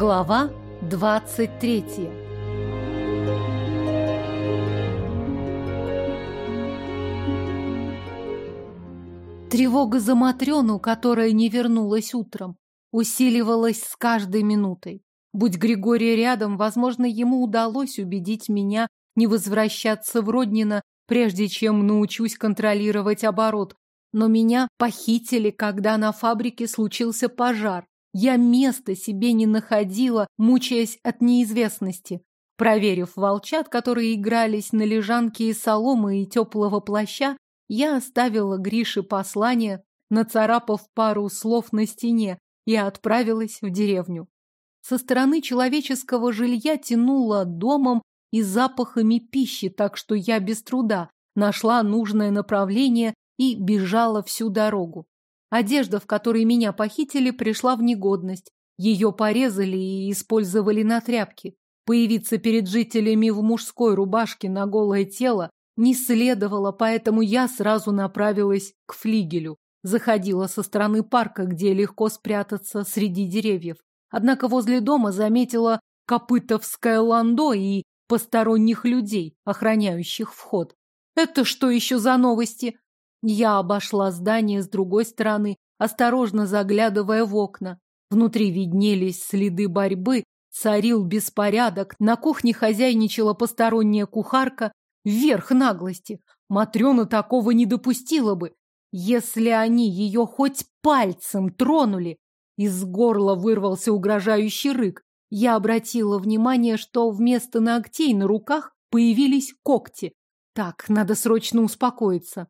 Глава 23 Тревога за Матрёну, которая не вернулась утром, усиливалась с каждой минутой. Будь Григорий рядом, возможно, ему удалось убедить меня не возвращаться в Роднино, прежде чем научусь контролировать оборот. Но меня похитили, когда на фабрике случился пожар. Я места себе не находила, мучаясь от неизвестности. Проверив волчат, которые игрались на лежанке из соломы и теплого плаща, я оставила Грише послание, нацарапав пару слов на стене, и отправилась в деревню. Со стороны человеческого жилья тянуло домом и запахами пищи, так что я без труда нашла нужное направление и бежала всю дорогу. Одежда, в которой меня похитили, пришла в негодность. Ее порезали и использовали на тряпки. Появиться перед жителями в мужской рубашке на голое тело не следовало, поэтому я сразу направилась к флигелю. Заходила со стороны парка, где легко спрятаться среди деревьев. Однако возле дома заметила копытовское ландо и посторонних людей, охраняющих вход. Это что еще за новости? Я обошла здание с другой стороны, осторожно заглядывая в окна. Внутри виднелись следы борьбы, царил беспорядок, на кухне хозяйничала посторонняя кухарка. Вверх наглости. Матрена такого не допустила бы. Если они ее хоть пальцем тронули, из горла вырвался угрожающий рык. Я обратила внимание, что вместо ногтей на руках появились когти. Так, надо срочно успокоиться.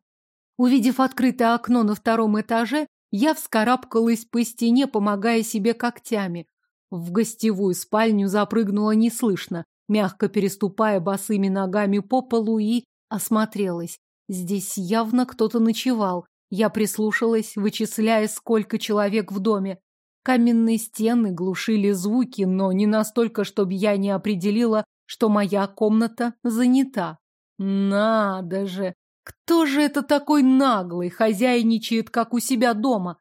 Увидев открытое окно на втором этаже, я вскарабкалась по стене, помогая себе когтями. В гостевую спальню запрыгнула неслышно, мягко переступая босыми ногами по полу и осмотрелась. Здесь явно кто-то ночевал. Я прислушалась, вычисляя, сколько человек в доме. Каменные стены глушили звуки, но не настолько, чтобы я не определила, что моя комната занята. Надо же! Кто же это такой наглый, хозяйничает, как у себя дома?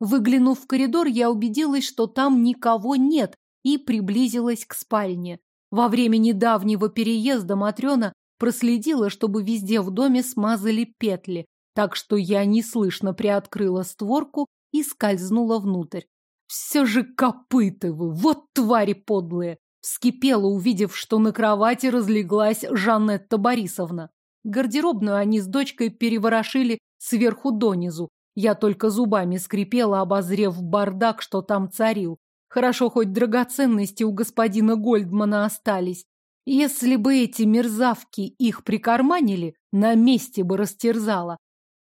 Выглянув в коридор, я убедилась, что там никого нет, и приблизилась к спальне. Во время недавнего переезда Матрена проследила, чтобы везде в доме смазали петли, так что я неслышно приоткрыла створку и скользнула внутрь. Все же Копытовы, вот твари подлые! Вскипела, увидев, что на кровати разлеглась Жанетта Борисовна. Гардеробную они с дочкой переворошили сверху донизу. Я только зубами скрипела, обозрев бардак, что там царил. Хорошо, хоть драгоценности у господина Гольдмана остались. Если бы эти мерзавки их прикарманили, на месте бы растерзала.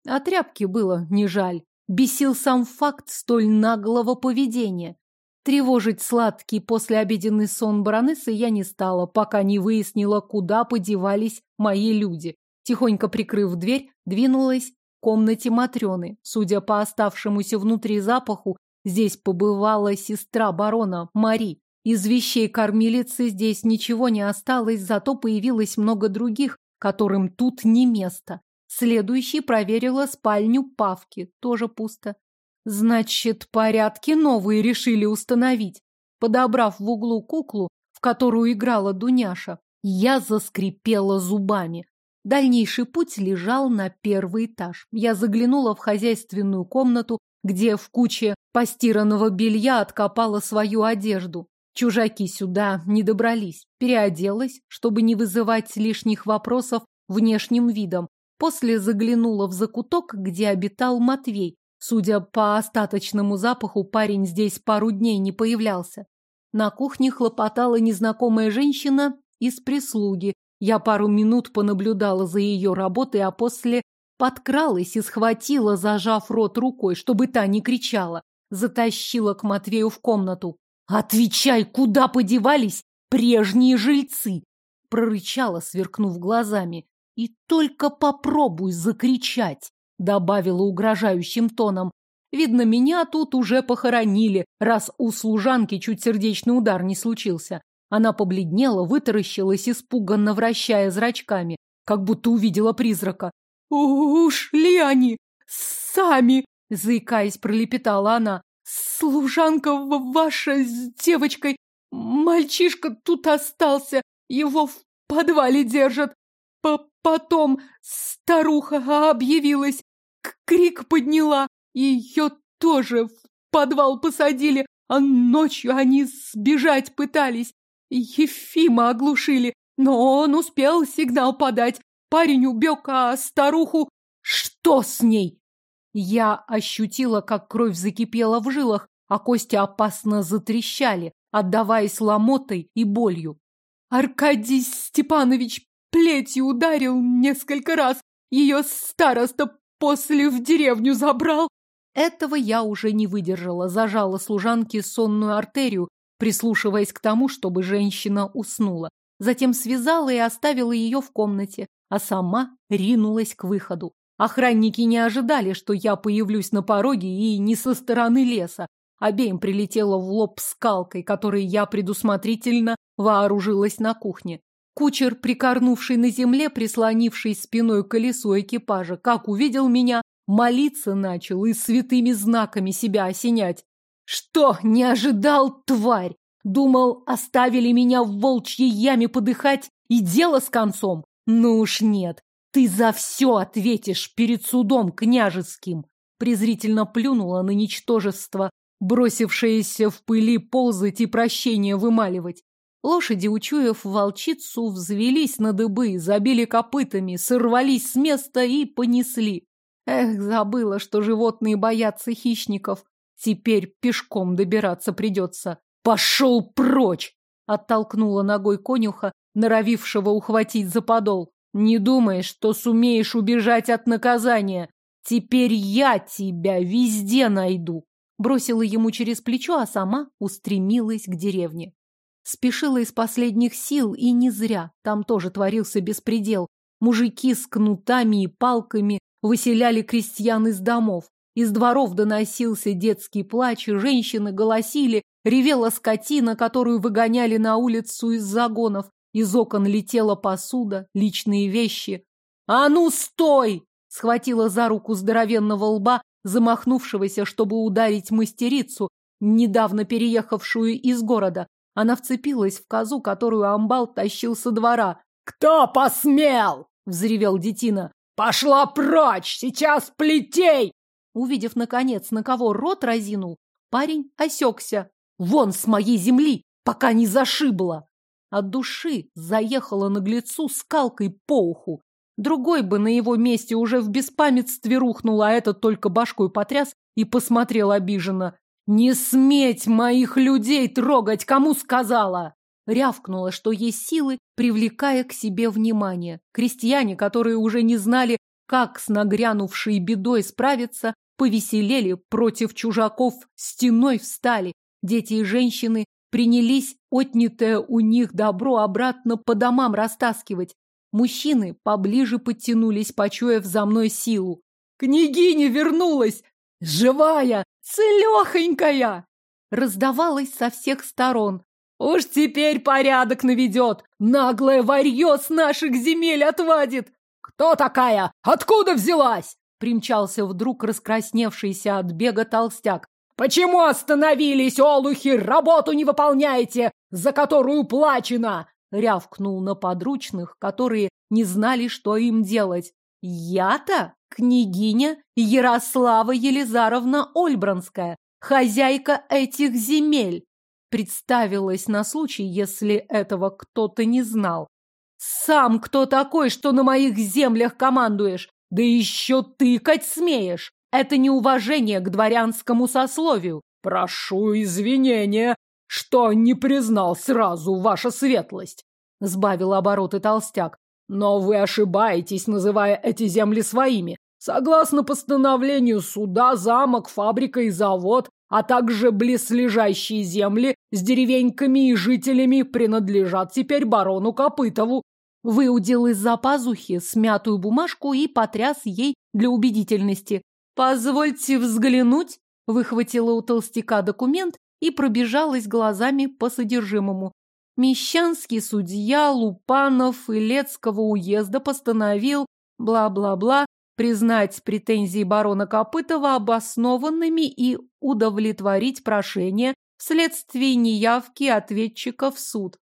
А тряпки было не жаль. Бесил сам факт столь наглого поведения. Тревожить сладкий послеобеденный сон баронессы я не стала, пока не выяснила, куда подевались мои люди. Тихонько прикрыв дверь, двинулась к комнате Матрены. Судя по оставшемуся внутри запаху, здесь побывала сестра барона Мари. Из вещей кормилицы здесь ничего не осталось, зато появилось много других, которым тут не место. Следующий проверила спальню Павки, тоже пусто. Значит, порядки новые решили установить. Подобрав в углу куклу, в которую играла Дуняша, я заскрипела зубами. Дальнейший путь лежал на первый этаж. Я заглянула в хозяйственную комнату, где в куче постиранного белья откопала свою одежду. Чужаки сюда не добрались. Переоделась, чтобы не вызывать лишних вопросов внешним видом. После заглянула в закуток, где обитал Матвей. Судя по остаточному запаху, парень здесь пару дней не появлялся. На кухне хлопотала незнакомая женщина из прислуги, я пару минут понаблюдала за ее работой, а после подкралась и схватила, зажав рот рукой, чтобы та не кричала. Затащила к Матвею в комнату. «Отвечай, куда подевались прежние жильцы?» Прорычала, сверкнув глазами. «И только попробуй закричать!» Добавила угрожающим тоном. Видно, меня тут уже похоронили, раз у служанки чуть сердечный удар не случился. Она побледнела, вытаращилась, испуганно вращая зрачками, как будто увидела призрака. «Ушли они! Сами!» Заикаясь, пролепетала она. служанка ваша с девочкой, мальчишка тут остался, его в подвале держат. По Потом старуха объявилась, крик подняла, ее тоже в подвал посадили, а ночью они сбежать пытались. Ефима оглушили, но он успел сигнал подать. Парень убег, а старуху... Что с ней? Я ощутила, как кровь закипела в жилах, а кости опасно затрещали, отдаваясь ломотой и болью. Аркадий Степанович плетью ударил несколько раз. Ее староста после в деревню забрал. Этого я уже не выдержала, зажала служанке сонную артерию, прислушиваясь к тому, чтобы женщина уснула. Затем связала и оставила ее в комнате, а сама ринулась к выходу. Охранники не ожидали, что я появлюсь на пороге и не со стороны леса. Обеим прилетела в лоб скалкой, которой я предусмотрительно вооружилась на кухне. Кучер, прикорнувший на земле, прислонившись спиной к колесу экипажа, как увидел меня, молиться начал и святыми знаками себя осенять. Что, не ожидал, тварь? Думал, оставили меня в волчьей яме подыхать и дело с концом? Ну уж нет, ты за все ответишь перед судом княжеским. Презрительно плюнула на ничтожество, бросившееся в пыли ползать и прощение вымаливать. Лошади, учуяв волчицу, взвелись на дыбы, забили копытами, сорвались с места и понесли. Эх, забыла, что животные боятся хищников. Теперь пешком добираться придется. Пошел прочь! Оттолкнула ногой конюха, норовившего ухватить за подол. Не думаешь, что сумеешь убежать от наказания. Теперь я тебя везде найду. Бросила ему через плечо, а сама устремилась к деревне. Спешила из последних сил, и не зря. Там тоже творился беспредел. Мужики с кнутами и палками выселяли крестьян из домов. Из дворов доносился детский плач, женщины голосили, ревела скотина, которую выгоняли на улицу из загонов. Из окон летела посуда, личные вещи. «А ну, стой!» — схватила за руку здоровенного лба, замахнувшегося, чтобы ударить мастерицу, недавно переехавшую из города. Она вцепилась в козу, которую амбал тащил со двора. «Кто посмел?» — взревел детина. «Пошла прочь! Сейчас плетей!» Увидев, наконец, на кого рот разинул, парень осекся. «Вон с моей земли, пока не зашибло!» От души заехала наглецу скалкой по уху. Другой бы на его месте уже в беспамятстве рухнул, а этот только башкой потряс и посмотрел обиженно. «Не сметь моих людей трогать, кому сказала!» Рявкнула, что есть силы, привлекая к себе внимание. Крестьяне, которые уже не знали, как с нагрянувшей бедой справиться, повеселели против чужаков, стеной встали. Дети и женщины принялись отнятое у них добро обратно по домам растаскивать. Мужчины поближе подтянулись, почуяв за мной силу. «Княгиня вернулась! Живая! Целехонькая!» Раздавалось со всех сторон. «Уж теперь порядок наведет! Наглое варье с наших земель отвадит!» «Кто такая? Откуда взялась?» Примчался вдруг раскрасневшийся от бега толстяк. «Почему остановились, олухи? Работу не выполняете, за которую плачено!» Рявкнул на подручных, которые не знали, что им делать. «Я-то?» Княгиня Ярослава Елизаровна Ольбранская, хозяйка этих земель, представилась на случай, если этого кто-то не знал. Сам кто такой, что на моих землях командуешь? Да еще тыкать смеешь. Это неуважение к дворянскому сословию. Прошу извинения, что не признал сразу ваша светлость. Сбавил обороты толстяк. Но вы ошибаетесь, называя эти земли своими. Согласно постановлению суда, замок, фабрика и завод, а также близлежащие земли с деревеньками и жителями принадлежат теперь барону Копытову. Выудил из-за пазухи смятую бумажку и потряс ей для убедительности. «Позвольте взглянуть», — выхватила у толстяка документ и пробежалась глазами по содержимому. Мещанский судья Лупанов Илецкого уезда постановил бла-бла-бла признать претензии барона Копытова обоснованными и удовлетворить прошение вследствие неявки ответчика в суд.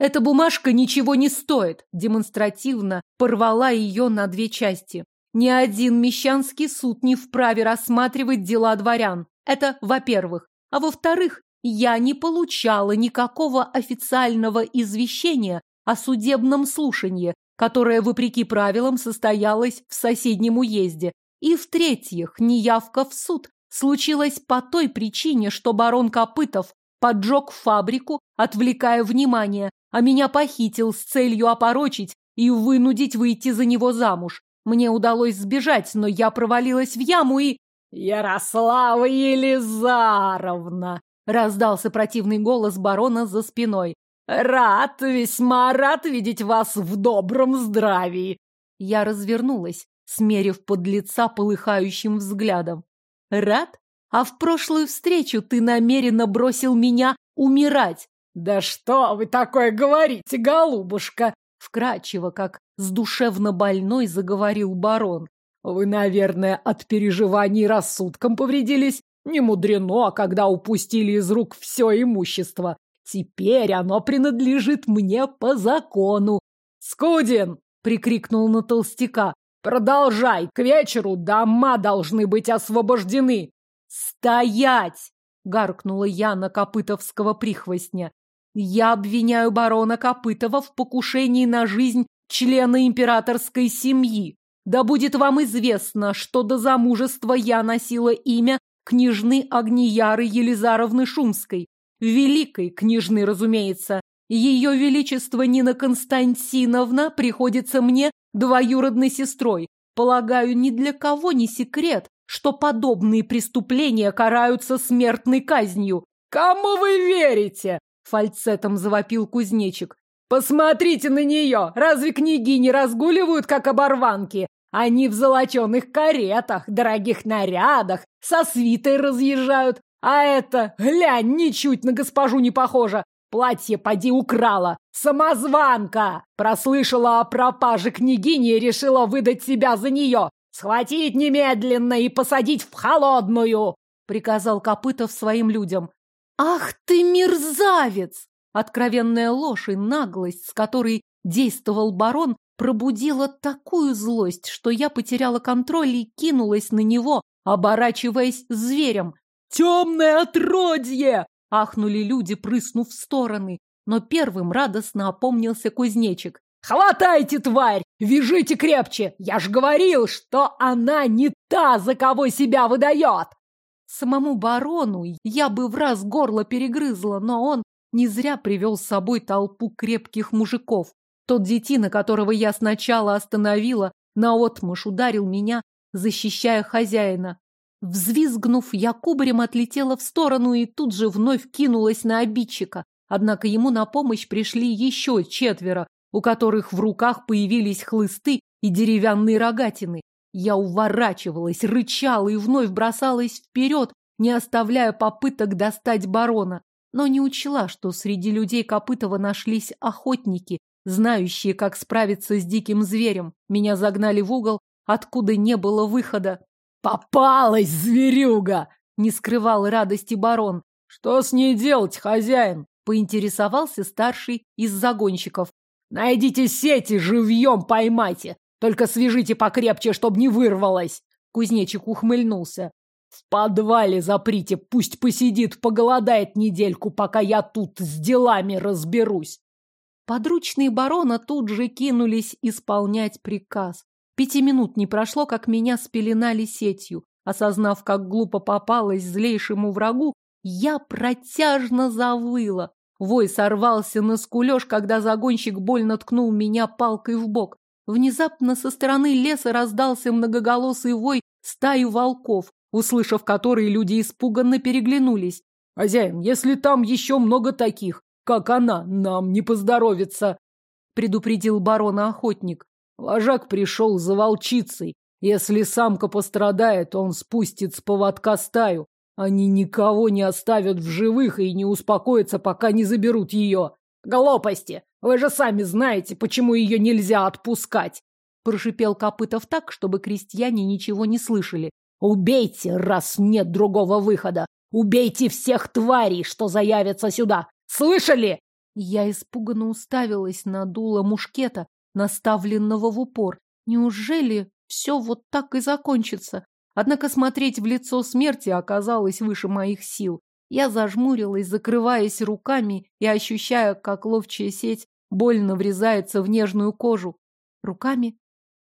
Эта бумажка ничего не стоит, демонстративно порвала ее на две части. Ни один мещанский суд не вправе рассматривать дела дворян. Это во-первых. А во-вторых, я не получала никакого официального извещения о судебном слушании, которое, вопреки правилам, состоялось в соседнем уезде. И в-третьих, неявка в суд случилась по той причине, что барон Копытов поджег фабрику, отвлекая внимание, а меня похитил с целью опорочить и вынудить выйти за него замуж. Мне удалось сбежать, но я провалилась в яму и... «Ярослава Елизаровна!» — раздался противный голос барона за спиной. «Рад, весьма рад видеть вас в добром здравии!» Я развернулась, смерив под лица полыхающим взглядом. Рад? А в прошлую встречу ты намеренно бросил меня умирать. Да что вы такое говорите, голубушка? Вкрадчиво, как с душевно больной заговорил барон. Вы, наверное, от переживаний рассудком повредились. Не мудрено, а когда упустили из рук все имущество. Теперь оно принадлежит мне по закону. Скудин! прикрикнул на толстяка. Продолжай, к вечеру дома должны быть освобождены. Стоять! гаркнула я на Копытовского прихвостня. Я обвиняю барона Копытова в покушении на жизнь члена императорской семьи. Да будет вам известно, что до замужества я носила имя княжны Огнияры Елизаровны Шумской. Великой княжны, разумеется. Ее Величество Нина Константиновна приходится мне двоюродной сестрой. Полагаю, ни для кого не секрет, что подобные преступления караются смертной казнью. «Кому вы верите?» — фальцетом завопил кузнечик. «Посмотрите на нее! Разве книги не разгуливают, как оборванки? Они в золоченых каретах, дорогих нарядах, со свитой разъезжают. А это, глянь, ничуть на госпожу не похожа. Платье поди украла. Самозванка! Прослышала о пропаже княгини и решила выдать себя за нее. Схватить немедленно и посадить в холодную!» Приказал Копытов своим людям. «Ах ты мерзавец!» Откровенная ложь и наглость, с которой действовал барон, пробудила такую злость, что я потеряла контроль и кинулась на него, оборачиваясь зверем. «Темное отродье!» Ахнули люди, прыснув в стороны. Но первым радостно опомнился кузнечик. «Хватайте, тварь! Вяжите крепче! Я ж говорил, что она не та, за кого себя выдает!» Самому барону я бы в раз горло перегрызла, но он не зря привел с собой толпу крепких мужиков. Тот детина, которого я сначала остановила, наотмашь ударил меня, защищая хозяина. Взвизгнув, я кубарем отлетела в сторону и тут же вновь кинулась на обидчика. Однако ему на помощь пришли еще четверо, у которых в руках появились хлысты и деревянные рогатины. Я уворачивалась, рычала и вновь бросалась вперед, не оставляя попыток достать барона. Но не учла, что среди людей Копытова нашлись охотники, знающие, как справиться с диким зверем. Меня загнали в угол, откуда не было выхода. «Попалась, зверюга!» — не скрывал радости барон. «Что с ней делать, хозяин?» — поинтересовался старший из загонщиков. «Найдите сети, живьем поймайте! Только свяжите покрепче, чтоб не вырвалась!» Кузнечик ухмыльнулся. «В подвале заприте, пусть посидит, поголодает недельку, пока я тут с делами разберусь!» Подручные барона тут же кинулись исполнять приказ. Пяти минут не прошло, как меня спеленали сетью. Осознав, как глупо попалась злейшему врагу, я протяжно завыла. Вой сорвался на скулеж, когда загонщик больно ткнул меня палкой в бок. Внезапно со стороны леса раздался многоголосый вой стаи волков, услышав который, люди испуганно переглянулись. «Хозяин, если там еще много таких, как она, нам не поздоровится», предупредил барона-охотник. Вожак пришел за волчицей. Если самка пострадает, он спустит с поводка стаю. Они никого не оставят в живых и не успокоятся, пока не заберут ее. Глупости! Вы же сами знаете, почему ее нельзя отпускать. прошипел Копытов так, чтобы крестьяне ничего не слышали. Убейте, раз нет другого выхода. Убейте всех тварей, что заявятся сюда. Слышали? Я испуганно уставилась на дуло мушкета, наставленного в упор. Неужели все вот так и закончится? Однако смотреть в лицо смерти оказалось выше моих сил. Я зажмурилась, закрываясь руками и ощущая, как ловчая сеть больно врезается в нежную кожу. Руками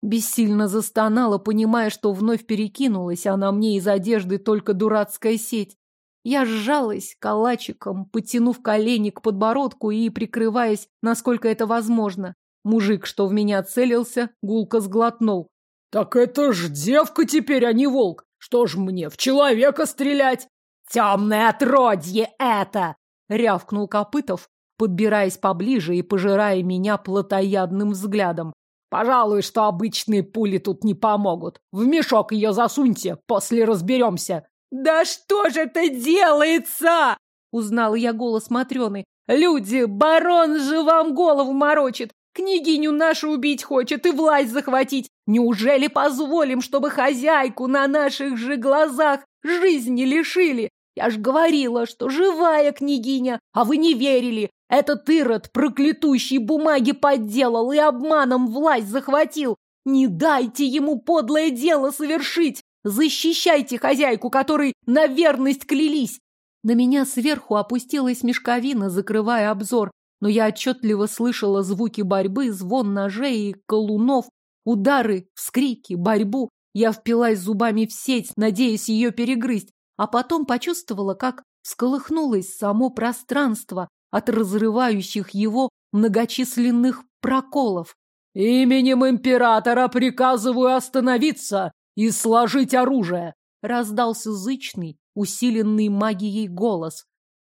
Бессильно застонала, понимая, что вновь перекинулась, а на мне из одежды только дурацкая сеть. Я сжалась калачиком, потянув колени к подбородку и прикрываясь, насколько это возможно. Мужик, что в меня целился, гулко сглотнул. «Так это ж девка теперь, а не волк! Что ж мне, в человека стрелять?» «Темное отродье это!» — рявкнул Копытов, подбираясь поближе и пожирая меня плотоядным взглядом. Пожалуй, что обычные пули тут не помогут. В мешок ее засуньте, после разберемся. Да что же это делается? Узнала я голос Матрены. Люди, барон же вам голову морочит. Княгиню нашу убить хочет и власть захватить. Неужели позволим, чтобы хозяйку на наших же глазах жизни лишили? Я ж говорила, что живая княгиня, а вы не верили. Этот Ирод проклятущий бумаги подделал и обманом власть захватил. Не дайте ему подлое дело совершить. Защищайте хозяйку, которой на верность клялись. На меня сверху опустилась мешковина, закрывая обзор, но я отчетливо слышала звуки борьбы, звон ножей и колунов, удары, вскрики, борьбу. Я впилась зубами в сеть, надеясь ее перегрызть, а потом почувствовала, как всколыхнулось само пространство от разрывающих его многочисленных проколов. «Именем императора приказываю остановиться и сложить оружие!» раздался зычный, усиленный магией голос.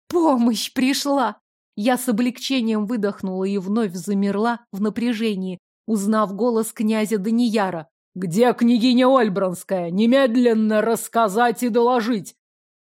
«Помощь пришла!» Я с облегчением выдохнула и вновь замерла в напряжении, узнав голос князя Данияра. «Где княгиня Ольбранская? Немедленно рассказать и доложить!»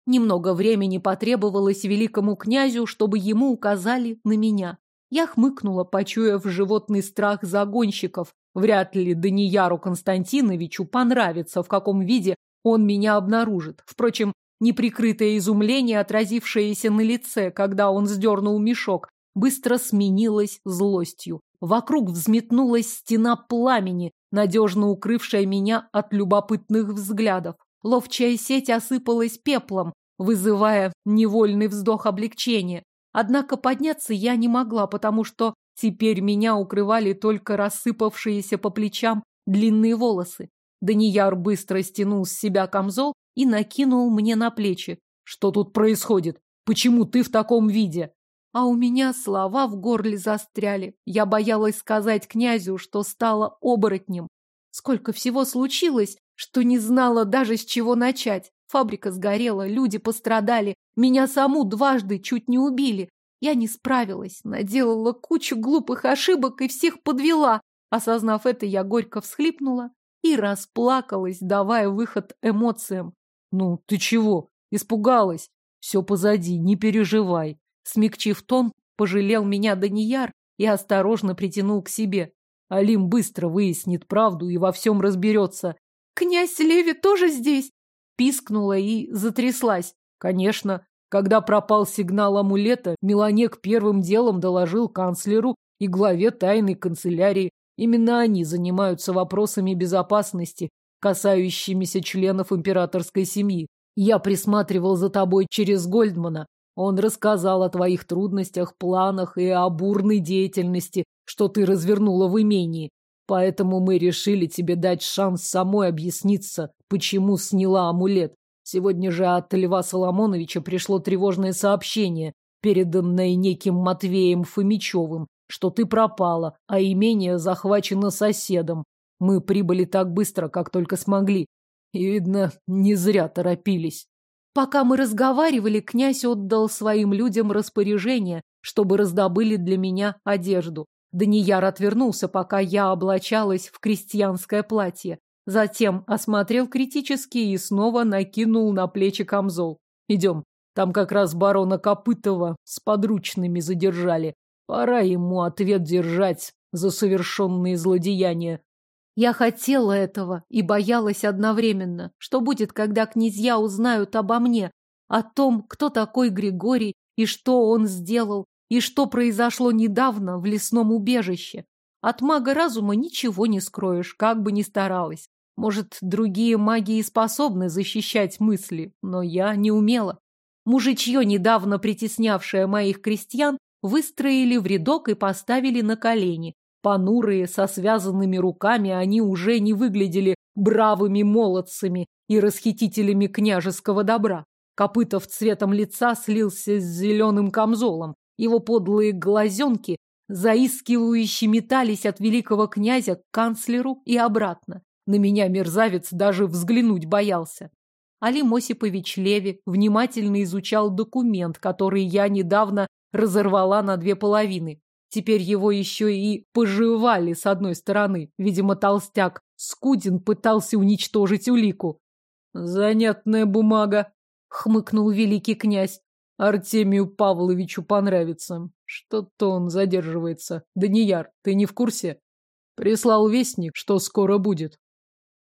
Немного времени потребовалось великому князю, чтобы ему указали на меня. Я хмыкнула, почуяв животный страх загонщиков. Вряд ли Данияру Константиновичу понравится, в каком виде он меня обнаружит. Впрочем, неприкрытое изумление, отразившееся на лице, когда он сдернул мешок, быстро сменилось злостью. Вокруг взметнулась стена пламени, надежно укрывшая меня от любопытных взглядов. Ловчая сеть осыпалась пеплом, вызывая невольный вздох облегчения. Однако подняться я не могла, потому что теперь меня укрывали только рассыпавшиеся по плечам длинные волосы. Данияр быстро стянул с себя камзол и накинул мне на плечи. «Что тут происходит? Почему ты в таком виде?» А у меня слова в горле застряли. Я боялась сказать князю, что стала оборотнем. Сколько всего случилось, что не знала даже с чего начать. Фабрика сгорела, люди пострадали, меня саму дважды чуть не убили. Я не справилась, наделала кучу глупых ошибок и всех подвела. Осознав это, я горько всхлипнула и расплакалась, давая выход эмоциям. «Ну, ты чего? Испугалась? Все позади, не переживай». Смягчив тон, пожалел меня Данияр и осторожно притянул к себе. Алим быстро выяснит правду и во всем разберется. «Князь Леви тоже здесь?» Пискнула и затряслась. Конечно, когда пропал сигнал амулета, Меланек первым делом доложил канцлеру и главе тайной канцелярии. Именно они занимаются вопросами безопасности, касающимися членов императорской семьи. Я присматривал за тобой через Гольдмана. Он рассказал о твоих трудностях, планах и о бурной деятельности, что ты развернула в имении. Поэтому мы решили тебе дать шанс самой объясниться, почему сняла амулет. Сегодня же от Льва Соломоновича пришло тревожное сообщение, переданное неким Матвеем Фомичевым, что ты пропала, а имение захвачено соседом. Мы прибыли так быстро, как только смогли. И, видно, не зря торопились. Пока мы разговаривали, князь отдал своим людям распоряжение, чтобы раздобыли для меня одежду. Данияр отвернулся, пока я облачалась в крестьянское платье. Затем осмотрел критически и снова накинул на плечи камзол. «Идем. Там как раз барона Копытова с подручными задержали. Пора ему ответ держать за совершенные злодеяния». Я хотела этого и боялась одновременно. Что будет, когда князья узнают обо мне, о том, кто такой Григорий и что он сделал, и что произошло недавно в лесном убежище. От мага разума ничего не скроешь, как бы ни старалась. Может, другие маги и способны защищать мысли, но я не умела. Мужичье, недавно притеснявшее моих крестьян, выстроили в рядок и поставили на колени. Понурые, со связанными руками, они уже не выглядели бравыми молодцами и расхитителями княжеского добра. Копытов цветом лица слился с зеленым камзолом. Его подлые глазенки заискивающе метались от великого князя к канцлеру и обратно. На меня мерзавец даже взглянуть боялся. Алим Осипович Леви внимательно изучал документ, который я недавно разорвала на две половины. Теперь его еще и пожевали с одной стороны. Видимо, толстяк Скудин пытался уничтожить улику. «Занятная бумага», — хмыкнул великий князь. «Артемию Павловичу понравится. Что-то он задерживается. Данияр, ты не в курсе?» Прислал вестник, что скоро будет.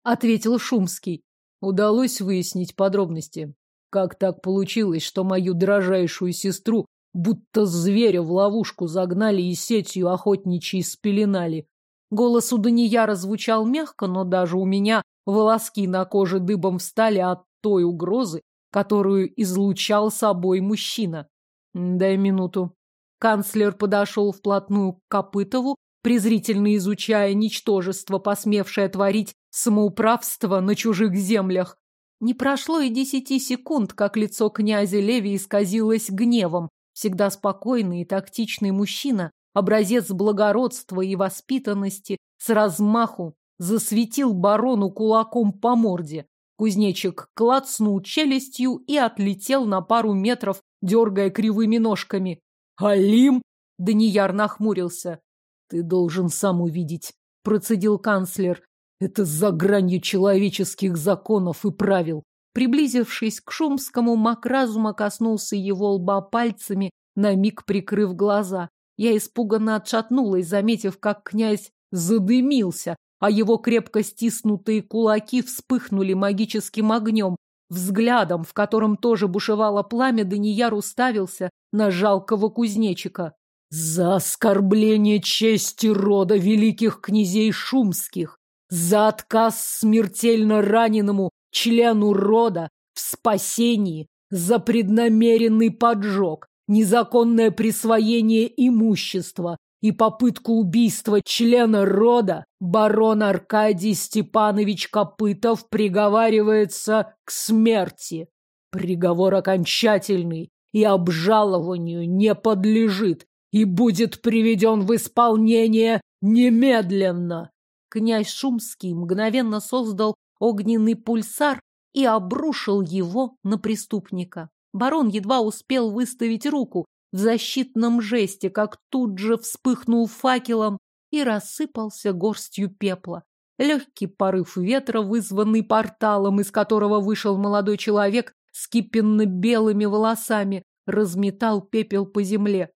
Ответил Шумский. Удалось выяснить подробности. Как так получилось, что мою дрожайшую сестру будто зверя в ловушку загнали и сетью охотничьей спеленали? Голос у Данияра звучал мягко, но даже у меня волоски на коже дыбом встали от той угрозы, которую излучал собой мужчина. Дай минуту. Канцлер подошел вплотную к Копытову, презрительно изучая ничтожество, посмевшее творить самоуправство на чужих землях. Не прошло и десяти секунд, как лицо князя Леви исказилось гневом. Всегда спокойный и тактичный мужчина, образец благородства и воспитанности, с размаху засветил барону кулаком по морде. Кузнечик клацнул челюстью и отлетел на пару метров, дергая кривыми ножками. «Алим!» — Данияр нахмурился. «Ты должен сам увидеть», — процедил канцлер. Это за гранью человеческих законов и правил. Приблизившись к Шумскому, мак разума коснулся его лба пальцами, на миг прикрыв глаза. Я испуганно отшатнулась, заметив, как князь задымился, а его крепко стиснутые кулаки вспыхнули магическим огнем. Взглядом, в котором тоже бушевало пламя, Данияр уставился на жалкого кузнечика. «За оскорбление чести рода великих князей шумских! За отказ смертельно раненому члену рода в спасении, за преднамеренный поджог, незаконное присвоение имущества и попытку убийства члена рода, барон Аркадий Степанович Копытов приговаривается к смерти. Приговор окончательный и обжалованию не подлежит и будет приведен в исполнение немедленно. Князь Шумский мгновенно создал огненный пульсар и обрушил его на преступника. Барон едва успел выставить руку в защитном жесте, как тут же вспыхнул факелом и рассыпался горстью пепла. Легкий порыв ветра, вызванный порталом, из которого вышел молодой человек с кипенно-белыми волосами, разметал пепел по земле.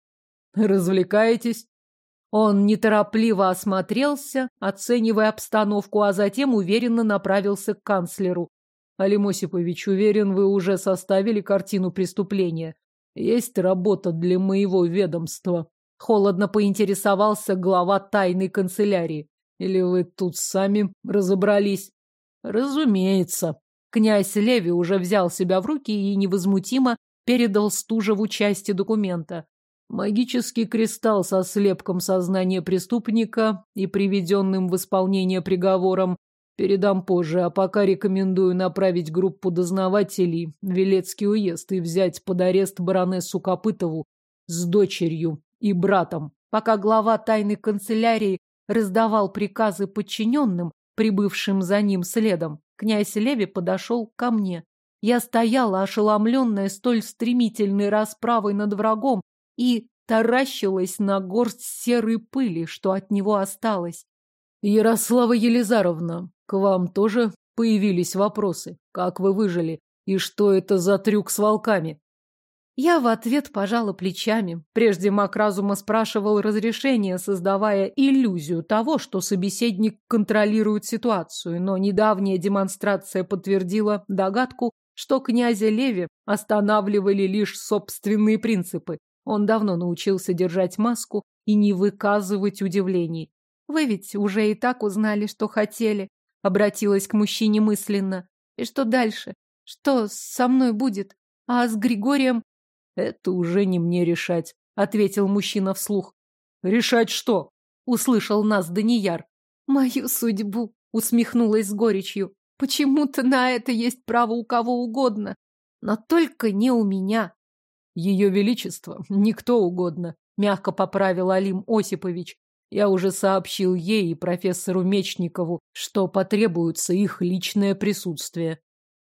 «Развлекаетесь?» Он неторопливо осмотрелся, оценивая обстановку, а затем уверенно направился к канцлеру. Алим Осипович, уверен, вы уже составили картину преступления. Есть работа для моего ведомства. Холодно поинтересовался глава тайной канцелярии. Или вы тут сами разобрались? Разумеется. Князь Леви уже взял себя в руки и невозмутимо передал Стужеву части документа. Магический кристалл со слепком сознания преступника и приведенным в исполнение приговором передам позже, а пока рекомендую направить группу дознавателей в Велецкий уезд и взять под арест баронессу Копытову с дочерью и братом. Пока глава тайной канцелярии раздавал приказы подчиненным, прибывшим за ним следом, князь Леви подошел ко мне. Я стояла, ошеломленная столь стремительной расправой над врагом, и таращилась на горсть серой пыли, что от него осталось. Ярослава Елизаровна, к вам тоже появились вопросы. Как вы выжили? И что это за трюк с волками? Я в ответ пожала плечами. Прежде маг разума спрашивал разрешение, создавая иллюзию того, что собеседник контролирует ситуацию, но недавняя демонстрация подтвердила догадку, что князя Леви останавливали лишь собственные принципы. Он давно научился держать маску и не выказывать удивлений. «Вы ведь уже и так узнали, что хотели», — обратилась к мужчине мысленно. «И что дальше? Что со мной будет? А с Григорием это уже не мне решать, ответил мужчина вслух. Решать что? Услышал нас Данияр. Мою судьбу, усмехнулась с горечью. Почему-то на это есть право у кого угодно, но только не у меня. Ее Величество, никто угодно, мягко поправил Алим Осипович. Я уже сообщил ей и профессору Мечникову, что потребуется их личное присутствие.